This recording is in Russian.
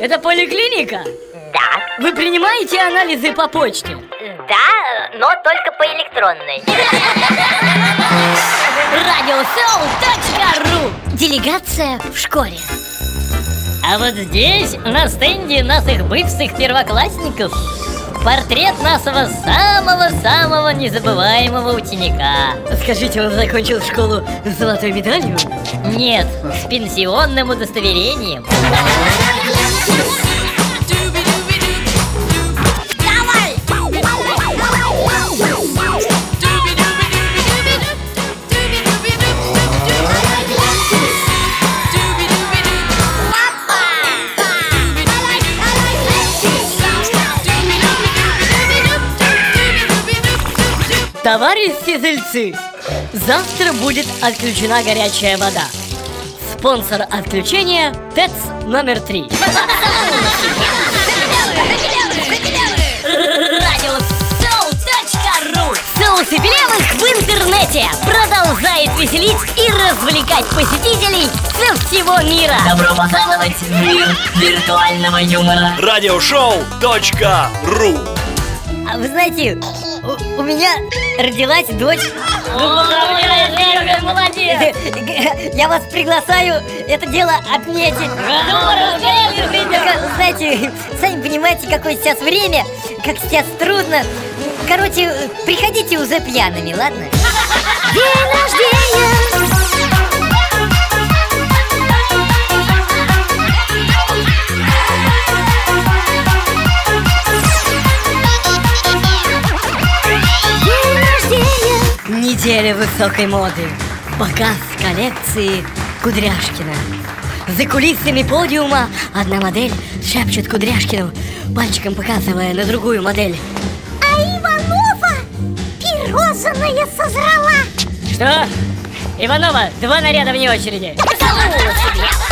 Это поликлиника? Да, Вы принимаете анализы по почте? да, но только по электронной. Радиосоу.ру Делегация в школе А вот здесь, на стенде наших бывших первоклассников Портрет нашего самого-самого незабываемого ученика Скажите, он закончил школу с золотой медалью? Нет, с пенсионным удостоверением Товарищи зельцы, завтра будет отключена горячая вода. Спонсор отключения ТЭЦ номер три. И Белявых в интернете продолжает веселить и развлекать посетителей со всего мира. Добро пожаловать в мир виртуального юмора. Радиошоу.ру А вы знаете, у, у меня родилась дочь. молодец! Я вас приглашаю это дело отметить. Знаете, сами понимаете, какое сейчас время, как сейчас трудно. Короче, приходите уже пьяными, ладно? День рождения! Неделя высокой моды. Показ коллекции Кудряшкина. За кулисами подиума одна модель шепчет Кудряшкину, пальчиком показывая на другую модель. А Иванова пирожное созрала Что? Иванова, два наряда вне очереди. Себе.